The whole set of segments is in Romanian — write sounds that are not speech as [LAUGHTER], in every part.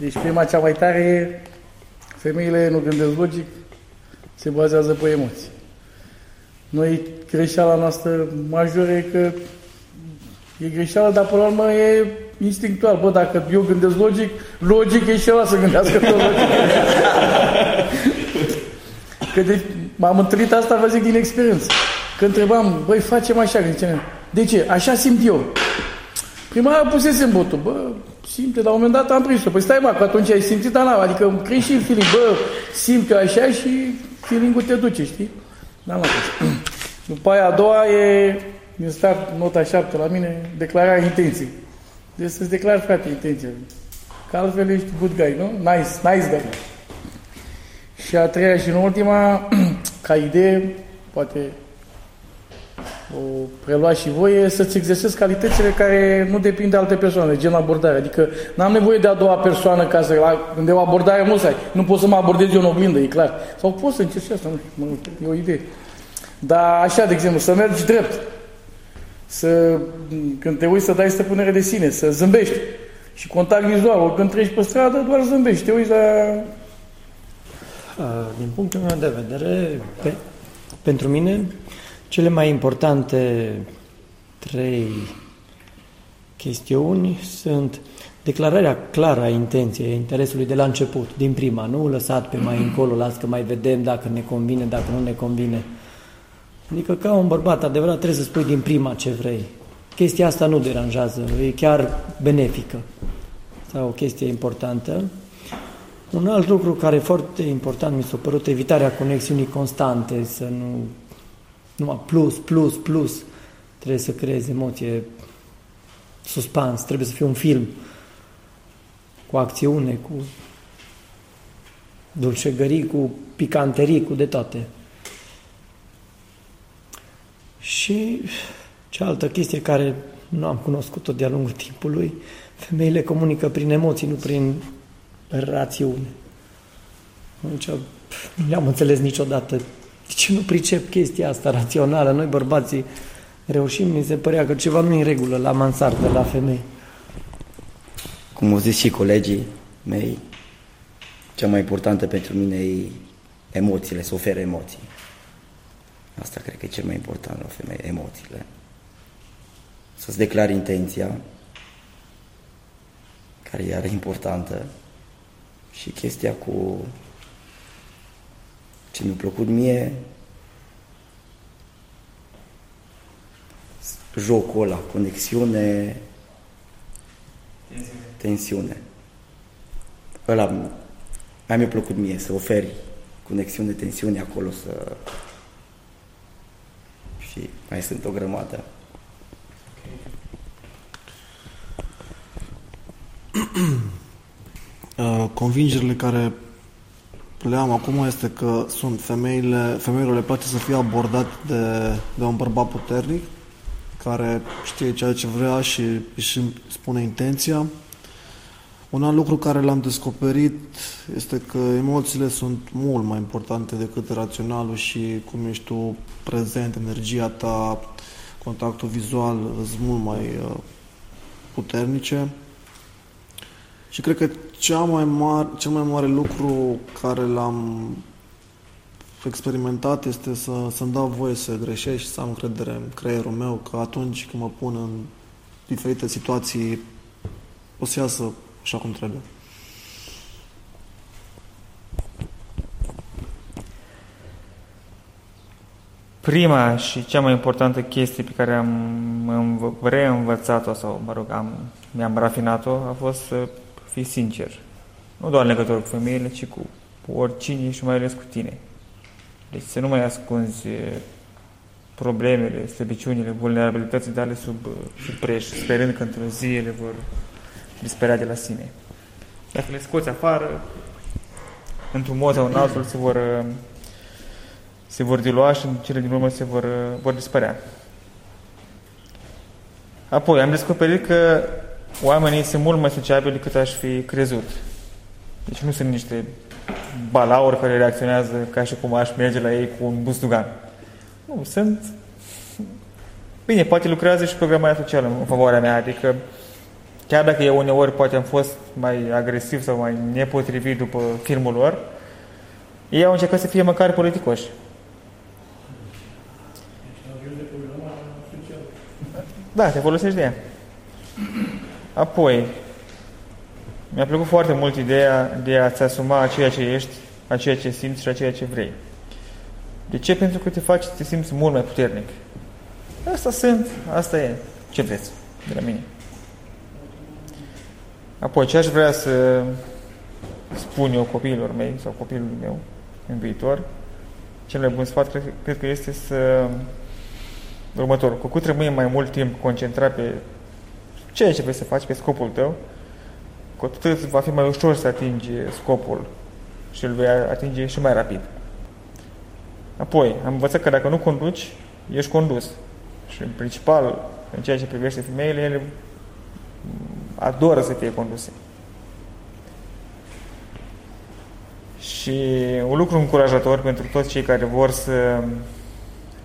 Deci prima cea mai tare e femeile nu gândesc logic, se bazează pe emoții. Noi, greșeala noastră majoră e că e greșeală, dar până la urmă e instinctual. Bă, dacă eu gândesc logic, logic e și ăla să gândească tot logic. [LAUGHS] că de, m-am întâlnit asta, vă zic, din experiență. Că întrebam, băi, facem așa, zice, de ce? Așa simt eu. Prima oară pusesem botul, bă, simte, la un moment dat am prins-o. Păi stai mă, că atunci ai simțit, dar adică crezi și feeling, bă, simt eu așa și feeling te duce, știi? Da, mă, [CLEARS THROAT] După aia a doua e, din start, nota 7 la mine, declararea intenției. Deci să-ți declari, frate, intenția. Că altfel ești good guy, nu? Nice, nice guy. Și a treia și în ultima, [CLEARS THROAT] ca idee, poate o prelua și voi, să-ți exersezi calitățile care nu depind de alte persoane, gen abordare. Adică n-am nevoie de a doua persoană ca să... Când e o abordare, nu ai. Nu pot să mă abordez eu în oglindă, e clar. Sau pot să încerci asta, nu știu, e o idee. Dar așa, de exemplu, să mergi drept. Să, când te uiți să dai stăpânere de sine, să zâmbești. Și contact vizual, când treci pe stradă, doar zâmbești. Te uiți la... Din punctul meu de vedere, pe, pentru mine, cele mai importante trei chestiuni sunt declararea clară a intenției, a interesului de la început, din prima, nu lăsat pe mai încolo, las că mai vedem dacă ne convine, dacă nu ne convine. Adică ca un bărbat adevărat trebuie să spui din prima ce vrei. Chestia asta nu deranjează, e chiar benefică. Sau o chestie importantă. Un alt lucru care e foarte important mi s-a părut evitarea conexiunii constante, să nu numai plus, plus, plus. Trebuie să creezi emoție, suspans, trebuie să fie un film cu acțiune, cu dulcegării, cu picanterii, cu de toate. Și cealaltă chestie care nu am cunoscut-o de-a lungul timpului, femeile comunică prin emoții, nu prin rațiune. Deci, nu le-am înțeles niciodată. De ce nu pricep chestia asta rațională? Noi bărbații reușim, mi se părea că ceva nu e în regulă la mansardă, la femei. Cum au zis și colegii mei, cea mai importantă pentru mine e emoțiile, să ofere emoții. Asta cred că e cel mai important la femeie, emoțiile. Să-ți declari intenția, care e importantă, și chestia cu ce mi-a plăcut mie, jocul ăla, conexiune, tensiune. tensiune. Ăla mai mi-a plăcut mie, să oferi conexiune, tensiune acolo, să... Și mai sunt o grămadă. [CLEARS THROAT] Uh, convingerile care le am acum este că sunt femeile, femeile le place să fie abordat de, de un bărbat puternic care știe ceea ce vrea și își spune intenția. Un alt lucru care l-am descoperit este că emoțiile sunt mult mai importante decât raționalul și cum ești tu prezent, energia ta, contactul vizual sunt mult mai uh, puternice. Și cred că cea mai mare, cel mai mare lucru care l-am experimentat este să, să-mi dau voie să greșesc și să am încredere în creierul meu că atunci când mă pun în diferite situații o să iasă așa cum trebuie. Prima și cea mai importantă chestie pe care am reînvățat-o sau, mă rog, am, mi-am rafinat-o a fost să fii sincer. Nu doar în legătură cu femeile, ci cu, cu oricine și mai ales cu tine. Deci să nu mai ascunzi problemele, slăbiciunile, vulnerabilitățile tale sub, sub preș, sperând că într-o zi ele vor dispărea de la sine. Dacă le scoți afară, într-un mod sau în altul se vor, se vor dilua și în cele din urmă se vor, vor dispărea. Apoi am descoperit că oamenii sunt mult mai sociabili decât aș fi crezut. Deci nu sunt niște balauri care reacționează ca și cum aș merge la ei cu un bustugan. Nu, sunt... Bine, poate lucrează și programarea socială în favoarea mea, adică chiar dacă eu uneori poate am fost mai agresiv sau mai nepotrivit după filmul lor, ei au încercat să fie măcar politicoși. Da, te folosești de ea. Apoi, mi-a plăcut foarte mult ideea de a-ți asuma ceea ce ești, a ceea ce simți și a ceea ce vrei. De ce? Pentru că te faci să te simți mult mai puternic. Asta sunt, asta e. Ce vreți de la mine? Apoi, ce aș vrea să spun eu copiilor mei sau copilului meu în viitor, cel mai bun sfat cred, cred că este să următorul. Cu cât rămâi mai mult timp concentrat pe ceea ce vrei să faci, pe scopul tău, cu atât va fi mai ușor să atingi scopul și îl vei atinge și mai rapid. Apoi, am învățat că dacă nu conduci, ești condus. Și în principal, în ceea ce privește femeile, ele adoră să fie conduse. Și un lucru încurajator pentru toți cei care vor să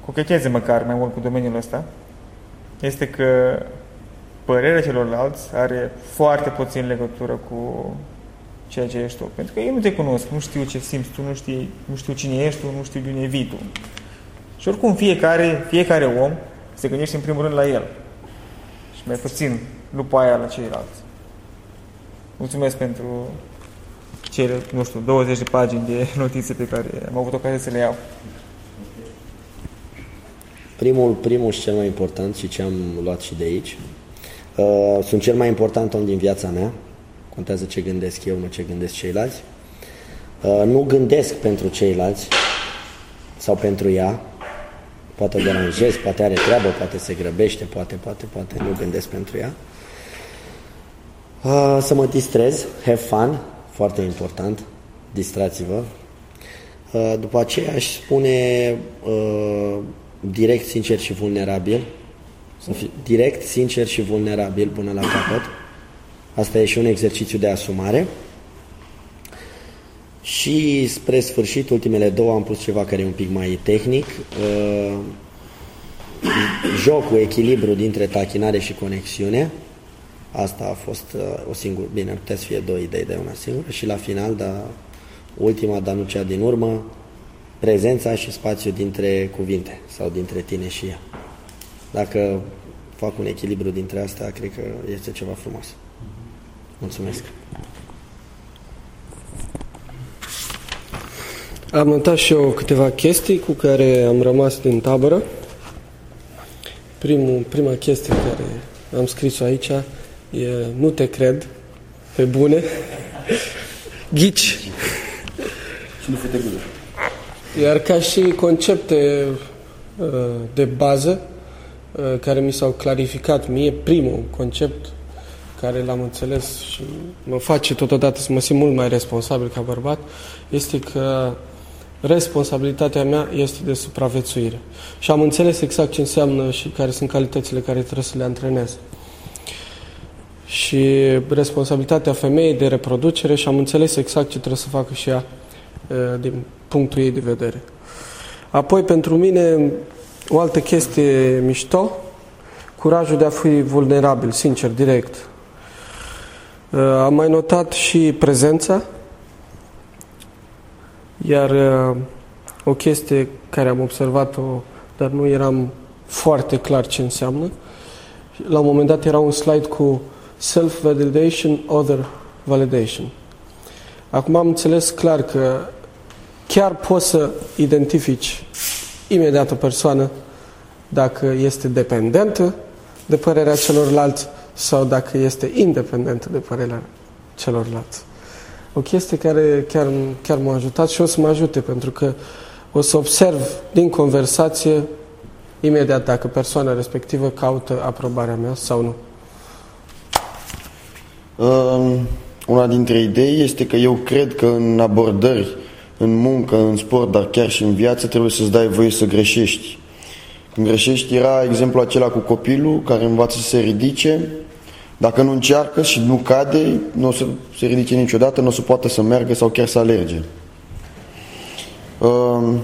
cocheteze măcar mai mult cu domeniul ăsta, este că părerea celorlalți are foarte puțin legătură cu ceea ce ești tu. Pentru că ei nu te cunosc, nu știu ce simți tu, nu, știi, nu știu cine ești tu, nu știu de unde vii tu. Și oricum fiecare, fiecare om se gândește în primul rând la el. Și mai puțin după aia la ceilalți. Mulțumesc pentru cele, nu știu, 20 de pagini de [LAUGHS] notițe pe care am avut ocazia să le iau. Primul, primul și cel mai important și ce am luat și de aici. Uh, sunt cel mai important om din viața mea. Contează ce gândesc eu, nu ce gândesc ceilalți. Uh, nu gândesc pentru ceilalți sau pentru ea. Poate o deranjez, poate are treabă, poate se grăbește, poate, poate, poate, nu gândesc pentru ea. Uh, să mă distrez, have fun, foarte important, distrați-vă. Uh, după aceea aș spune uh, direct, sincer și vulnerabil, să fii direct, sincer și vulnerabil până la capăt. Asta e și un exercițiu de asumare. Și spre sfârșit, ultimele două, am pus ceva care e un pic mai tehnic. Uh, jocul, echilibru dintre tachinare și conexiune. Asta a fost uh, o singură, bine, ar putea să fie două idei de una singură. Și la final, dar ultima, dar nu cea din urmă, prezența și spațiu dintre cuvinte sau dintre tine și ea. Dacă fac un echilibru dintre astea, cred că este ceva frumos. Mulțumesc! Am notat și eu câteva chestii cu care am rămas din tabără. Primul, prima chestie care am scris-o aici e nu te cred, pe bune, [LAUGHS] ghici. Și nu fete gudă. Iar ca și concepte uh, de bază uh, care mi s-au clarificat mie, primul concept care l-am înțeles și mă face totodată să mă simt mult mai responsabil ca bărbat, este că responsabilitatea mea este de supraviețuire. Și am înțeles exact ce înseamnă și care sunt calitățile care trebuie să le antrenez. Și responsabilitatea femeii de reproducere și am înțeles exact ce trebuie să facă și ea din punctul ei de vedere. Apoi, pentru mine, o altă chestie mișto, curajul de a fi vulnerabil, sincer, direct. Am mai notat și prezența, iar o chestie care am observat-o, dar nu eram foarte clar ce înseamnă, la un moment dat era un slide cu self-validation, other validation. Acum am înțeles clar că chiar poți să identifici imediat o persoană dacă este dependentă de părerea celorlalți sau dacă este independentă de părerea celorlalți. O chestie care chiar, chiar m-a ajutat și o să mă ajute pentru că o să observ din conversație imediat dacă persoana respectivă caută aprobarea mea sau nu. Uh, una dintre idei este că eu cred că în abordări în muncă, în sport, dar chiar și în viață, trebuie să-ți dai voie să greșești. Când greșești, era exemplu acela cu copilul care învață să se ridice. Dacă nu încearcă și nu cade, nu o să se ridice niciodată, nu o să poată să meargă sau chiar să alerge. Um,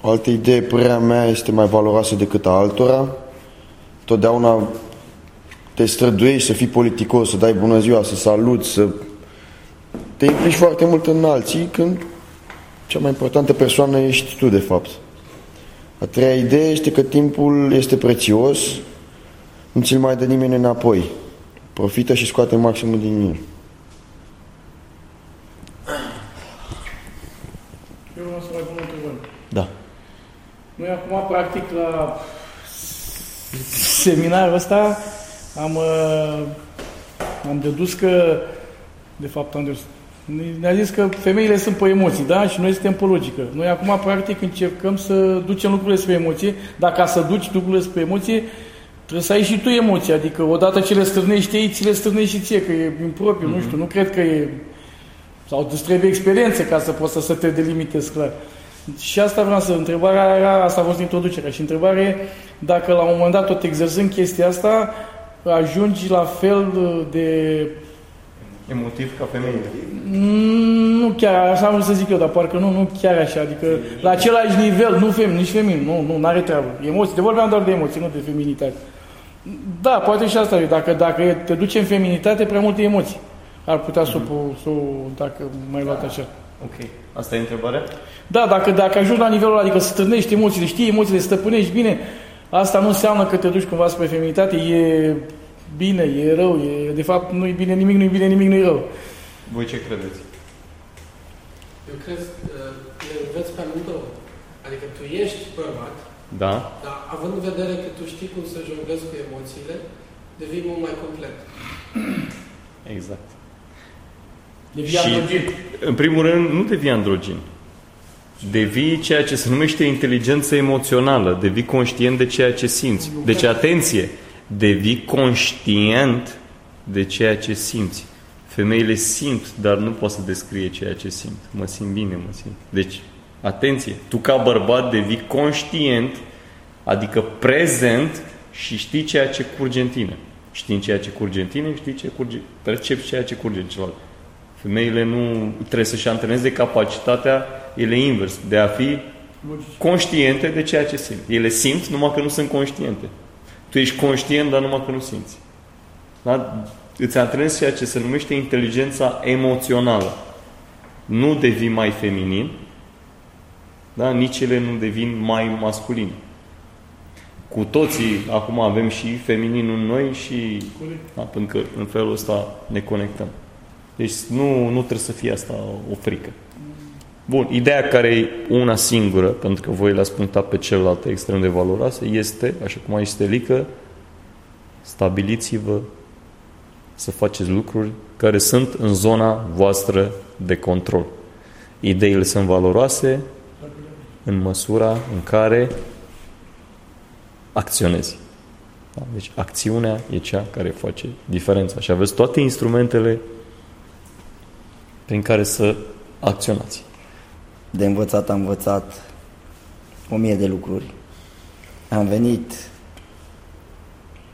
o altă idee, părerea mea, este mai valoroasă decât a altora. Totdeauna te străduiești să fii politicos, să dai bună ziua, să saluți, să te implici foarte mult în alții când cea mai importantă persoană ești tu, de fapt. A treia idee este că timpul este prețios, nu ți-l mai dă nimeni înapoi. Profită și scoate maximul din el. Eu vreau să mai pun o întrebare. Da. Noi acum, practic, la seminarul ăsta am, uh, am dedus că, de fapt, am dedus, ne-a zis că femeile sunt pe emoții, da? Și noi suntem pe logică. Noi acum, practic, încercăm să ducem lucrurile spre emoție, dar ca să duci lucrurile spre emoție, trebuie să ai și tu emoții. Adică, odată ce le stârnești ei, ți le stârnești și ție, că e impropriu, mm-hmm. nu știu, nu cred că e... Sau îți trebuie experiențe ca să poți să, să te delimitezi clar. Și asta vreau să... Întrebarea era, asta a fost introducerea. Și întrebarea e dacă la un moment dat, tot exerzând chestia asta, ajungi la fel de Emotiv ca femeile. Mm, Nu chiar, așa am să zic eu, dar parcă nu, nu chiar așa, adică la același nivel, nu fem, nici femin, nu, nu, n-are treabă. Emoții, de vorbeam doar de emoții, nu de feminitate. Da, poate și asta, dacă, dacă te duce în feminitate, prea multe emoții. Ar putea să o, să o, dacă mai luat așa. Ok. Asta e întrebarea? Da, dacă, dacă ajungi la nivelul ăla, adică să stârnești emoțiile, știi emoțiile, stăpânești bine, asta nu înseamnă că te duci cumva spre feminitate, e bine, e rău, e, de fapt nu e bine nimic, nu e bine nimic, nu e rău. Voi ce credeți? Eu cred că le înveți pe amândouă. Adică tu ești bărbat, Da? dar având în vedere că tu știi cum să jonglezi cu emoțiile, devii mult mai complet. Exact. Devii Și- androgin. În primul rând, nu devii androgin. Devii ceea ce se numește inteligență emoțională. Devii conștient de ceea ce simți. Deci, atenție! Devii conștient de ceea ce simți. Femeile simt, dar nu pot să descrie ceea ce simt. Mă simt bine, mă simt. Deci, atenție! Tu ca bărbat devii conștient, adică prezent și știi ceea ce curge în tine. Știi ceea ce curge în tine, știi ce curge, percepi ceea ce curge în celălalt. Femeile nu trebuie să-și antreneze capacitatea, ele invers, de a fi conștiente de ceea ce simt. Ele simt numai că nu sunt conștiente. Tu ești conștient, dar numai că nu simți. Da? Îți antrenezi ceea ce se numește inteligența emoțională. Nu devii mai feminin, da? nici ele nu devin mai masculine. Cu toții acum avem și femininul în noi și da, pentru că în felul ăsta ne conectăm. Deci nu, nu trebuie să fie asta o frică. Bun, ideea care e una singură, pentru că voi le-ați punctat pe celelalte extrem de valoroase, este, așa cum a zis Stelică, stabiliți-vă să faceți lucruri care sunt în zona voastră de control. Ideile sunt valoroase în măsura în care acționezi. Da? Deci acțiunea e cea care face diferența și aveți toate instrumentele prin care să acționați. De învățat am învățat o mie de lucruri. Am venit,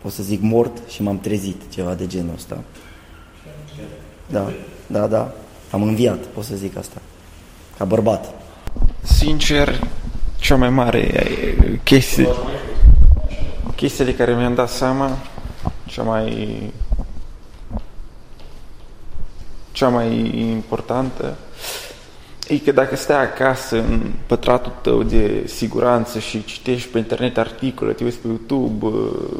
pot să zic, mort și m-am trezit, ceva de genul ăsta. Da, da, da. Am înviat, pot să zic asta. Ca bărbat. Sincer, cea mai mare eh, chestie, chestia de care mi-am dat seama, cea mai cea mai importantă, e că dacă stai acasă în pătratul tău de siguranță și citești pe internet articole, te uiți pe YouTube, eh,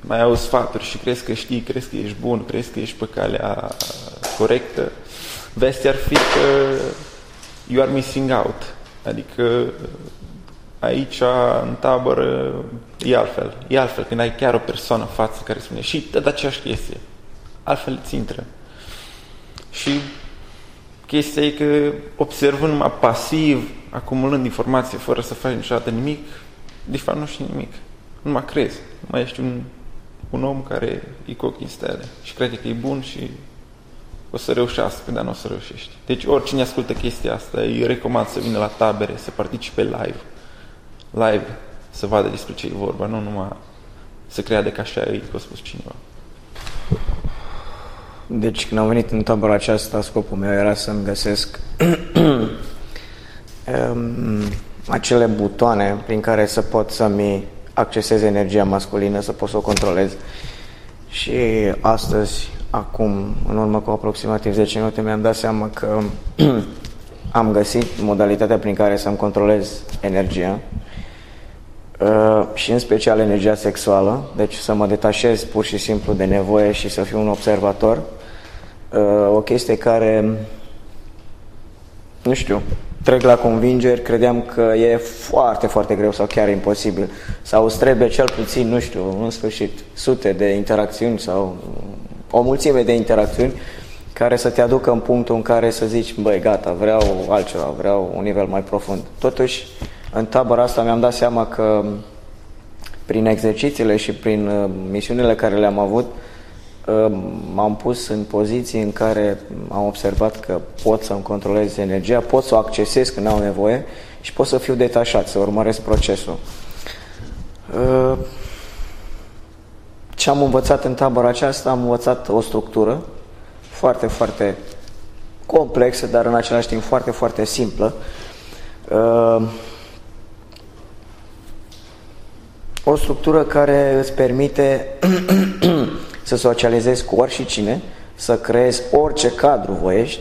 mai auzi sfaturi și crezi că știi, crezi că ești bun, crezi că ești pe calea corectă, vestea ar fi că you are missing out. Adică aici, în tabără, e altfel. E altfel când ai chiar o persoană în față care spune și tot aceeași chestie. Altfel îți intră. Și chestia e că observând numai pasiv, acumulând informație fără să faci niciodată nimic, de fapt nu știi nimic. Nu mai crezi. Nu mai ești un, un om care e cu ochii în stele și crede că e bun și o să reușească, dar nu o să reușești. Deci oricine ascultă chestia asta, îi recomand să vină la tabere, să participe live. Live, să vadă despre ce e vorba, nu numai să creadă că așa e, că a spus cineva. Deci când am venit în tabăra aceasta, scopul meu era să-mi găsesc [CLEARS THROAT] um, acele butoane prin care să pot să-mi accesez energia masculină, să pot să o controlez. Și astăzi, acum, în urmă cu aproximativ 10 minute, mi-am dat seama că [CLEARS THROAT] am găsit modalitatea prin care să-mi controlez energia uh, și în special energia sexuală, deci să mă detașez pur și simplu de nevoie și să fiu un observator. Uh, o chestie care, nu știu, trec la convingeri, credeam că e foarte, foarte greu sau chiar imposibil. Sau îți trebuie cel puțin, nu știu, în sfârșit, sute de interacțiuni sau o mulțime de interacțiuni care să te aducă în punctul în care să zici, băi, gata, vreau altceva, vreau un nivel mai profund. Totuși, în tabăra asta mi-am dat seama că prin exercițiile și prin uh, misiunile care le-am avut, uh, m-am pus în poziții în care am observat că pot să-mi controlez energia, pot să o accesez când au nevoie și pot să fiu detașat, să urmăresc procesul. Uh, ce am învățat în tabăra aceasta? Am învățat o structură foarte, foarte complexă, dar în același timp foarte, foarte simplă. O structură care îți permite [CLEARS THROAT] să socializezi cu oricine, să creezi orice cadru voiești,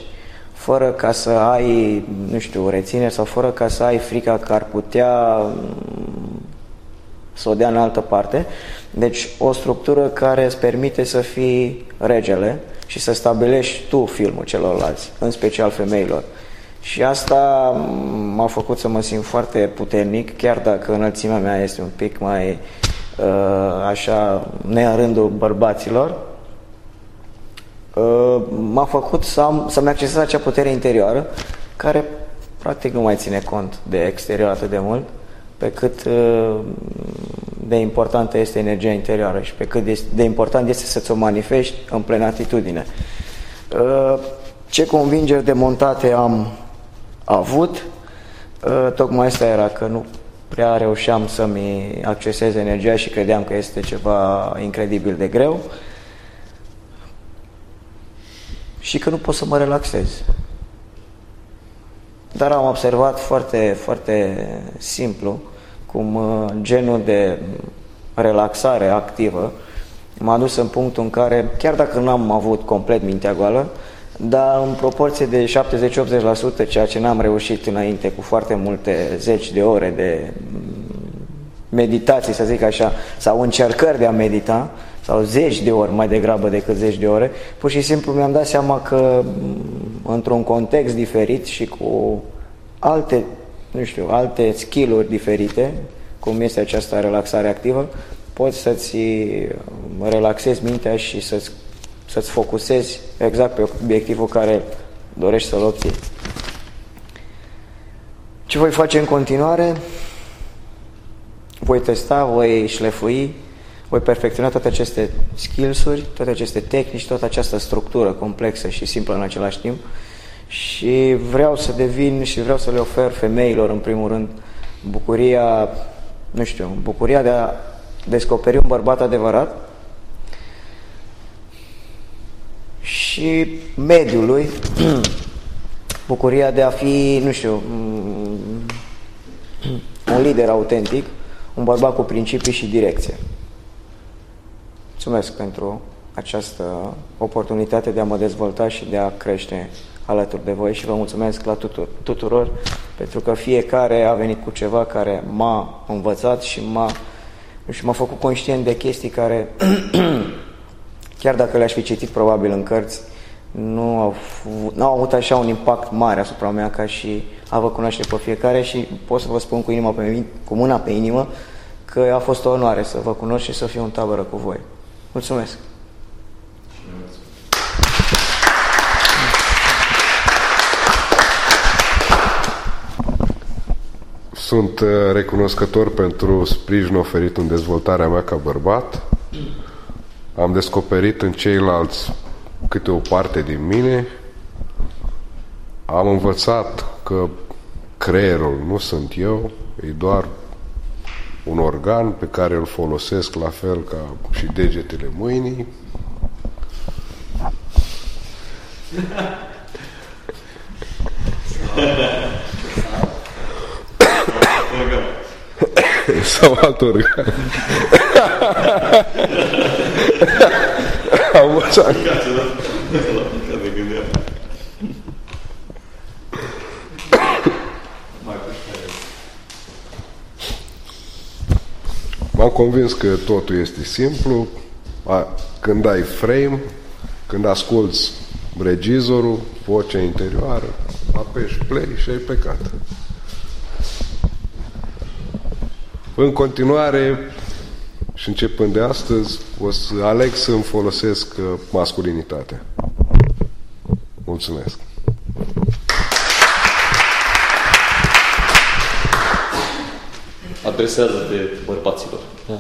fără ca să ai, nu știu, rețineri sau fără ca să ai frica că ar putea mm, să o dea în altă parte. Deci o structură care îți permite să fii regele și să stabilești tu filmul celorlalți, în special femeilor. Și asta m-a făcut să mă simt foarte puternic, chiar dacă înălțimea mea este un pic mai uh, așa nearândul bărbaților, uh, m-a făcut să am, să-mi accesez acea putere interioară care practic nu mai ține cont de exterior atât de mult, pe cât uh, de importantă este energia interioară și pe cât de important este să-ți o manifesti în plenă atitudine. Uh, ce convingeri demontate am avut, ă, tocmai asta era că nu prea reușeam să-mi accesez energia și credeam că este ceva incredibil de greu și că nu pot să mă relaxez. Dar am observat foarte, foarte simplu cum ă, genul de relaxare activă m-a dus în punctul în care, chiar dacă nu am avut complet mintea goală, dar în proporție de 70-80%, ceea ce n-am reușit înainte cu foarte multe zeci de ore de meditații, să zic așa, sau încercări de a medita, sau zeci de ori mai degrabă decât zeci de ore, pur și simplu mi-am dat seama că într-un context diferit și cu alte, nu știu, alte skill-uri diferite, cum este această relaxare activă, poți să-ți relaxezi mintea și să-ți să-ți focusezi exact pe obiectivul care dorești să-l obții. Ce voi face în continuare? Voi testa, voi șlefui, voi perfecționa toate aceste skills-uri, toate aceste tehnici, toată această structură complexă și simplă în același timp și vreau să devin și vreau să le ofer femeilor, în primul rând, bucuria, nu știu, bucuria de a descoperi un bărbat adevărat, și mediului, [CLEARS THROAT] bucuria de a fi, nu știu, un lider autentic, un bărbat cu principii și direcție. Mulțumesc pentru această oportunitate de a mă dezvolta și de a crește alături de voi și vă mulțumesc la tuturor, tuturor pentru că fiecare a venit cu ceva care m-a învățat și m-a și m-a făcut conștient de chestii care [CLEARS THROAT] chiar dacă le-aș fi citit probabil în cărți, nu au, nu au avut așa un impact mare asupra mea ca și a vă cunoaște pe fiecare și pot să vă spun cu, inima pe, cu mâna pe inimă că a fost o onoare să vă cunosc și să fiu în tabără cu voi. Mulțumesc! Sunt uh, recunoscător pentru sprijinul oferit în dezvoltarea mea ca bărbat. Am descoperit în ceilalți câte o parte din mine. Am învățat că creierul nu sunt eu, e doar un organ pe care îl folosesc la fel ca și degetele mâinii. Sau alt organ. Cam așa. M-am convins că totul este simplu. A, când ai frame, când asculți regizorul, vocea interioară, apeși play și ai plecat. În continuare, și începând de astăzi, o să aleg să-mi folosesc uh, masculinitatea. Mulțumesc! Adresează-te bărbaților. Da.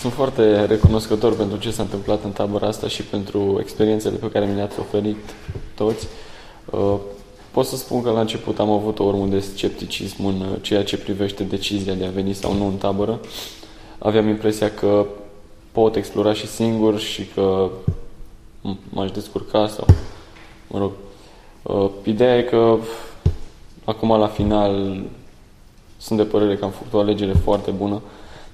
Sunt foarte recunoscător pentru ce s-a întâmplat în tabăra asta și pentru experiențele pe care mi le-ați oferit toți. Uh, pot să spun că la început am avut o urmă de scepticism în uh, ceea ce privește decizia de a veni sau nu în tabără. Aveam impresia că pot explora și singur și că m-aș descurca sau, mă rog, uh, ideea e că acum la final sunt de părere că am făcut o alegere foarte bună.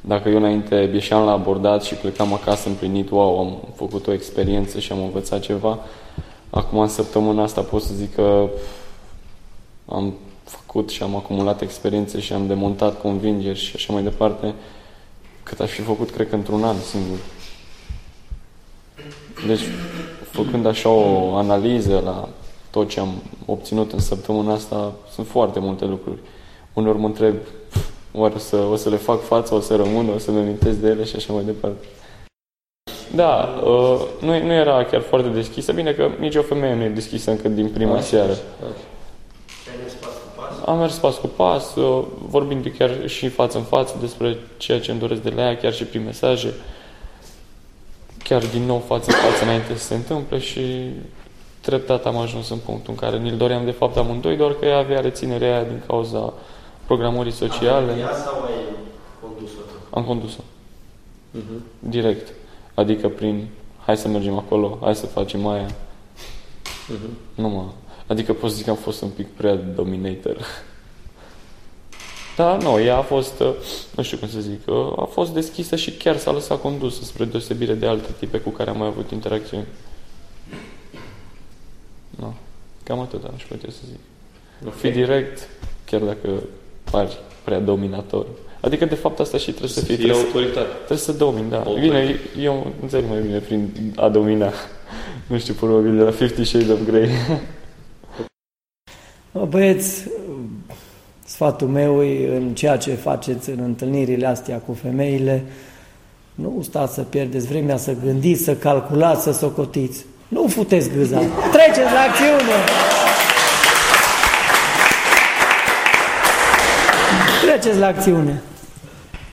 Dacă eu înainte ieșeam la abordat și plecam acasă împlinit, wow, am făcut o experiență și am învățat ceva, acum în săptămâna asta pot să zic că am făcut și am acumulat experiențe și am demontat convingeri și așa mai departe, cât aș fi făcut, cred că, într-un an singur. Deci, făcând așa o analiză la tot ce am obținut în săptămâna asta, sunt foarte multe lucruri. Uneori mă întreb, oare o să, o să le fac față, o să rămân, o să le amintesc de ele și așa mai departe. Da, uh, nu, nu era chiar foarte deschisă. Bine că nici o femeie nu e deschisă încă din prima seară. Am mers pas cu pas, uh, vorbind chiar și față în față despre ceea ce îmi doresc de la ea, chiar și prin mesaje. Chiar din nou față în față înainte să se întâmple și treptat am ajuns în punctul în care ni-l doream de fapt amândoi, doar că ea avea reținerea aia din cauza programării sociale. Ea sau ai condus-o tu? Am condus-o. Uh-huh. Direct. Adică prin hai să mergem acolo, hai să facem aia. Uh-huh. Nu mă... Adică pot să zic că am fost un pic prea dominator. Dar nu, ea a fost, uh, nu știu cum să zic, uh, a fost deschisă și chiar s-a lăsat condusă spre deosebire de alte tipe cu care am mai avut interacțiuni. Nu. Cam atât aș putea să zic. Okay. Fi direct, chiar dacă pari prea dominator. Adică, de fapt, asta și trebuie să, Să fie. fie trebuie autoritate. Să, trebuie să domini, da. Autoritate. Bine, eu înțeleg mai bine prin a domina. Nu știu, probabil de la Fifty Shades of Grey. [LAUGHS] Bă, Băieți, sfatul meu e în ceea ce faceți în întâlnirile astea cu femeile, nu stați să pierdeți vremea să gândiți, să calculați, să socotiți. Nu futeți gâza. Treceți la acțiune! Treceți la acțiune!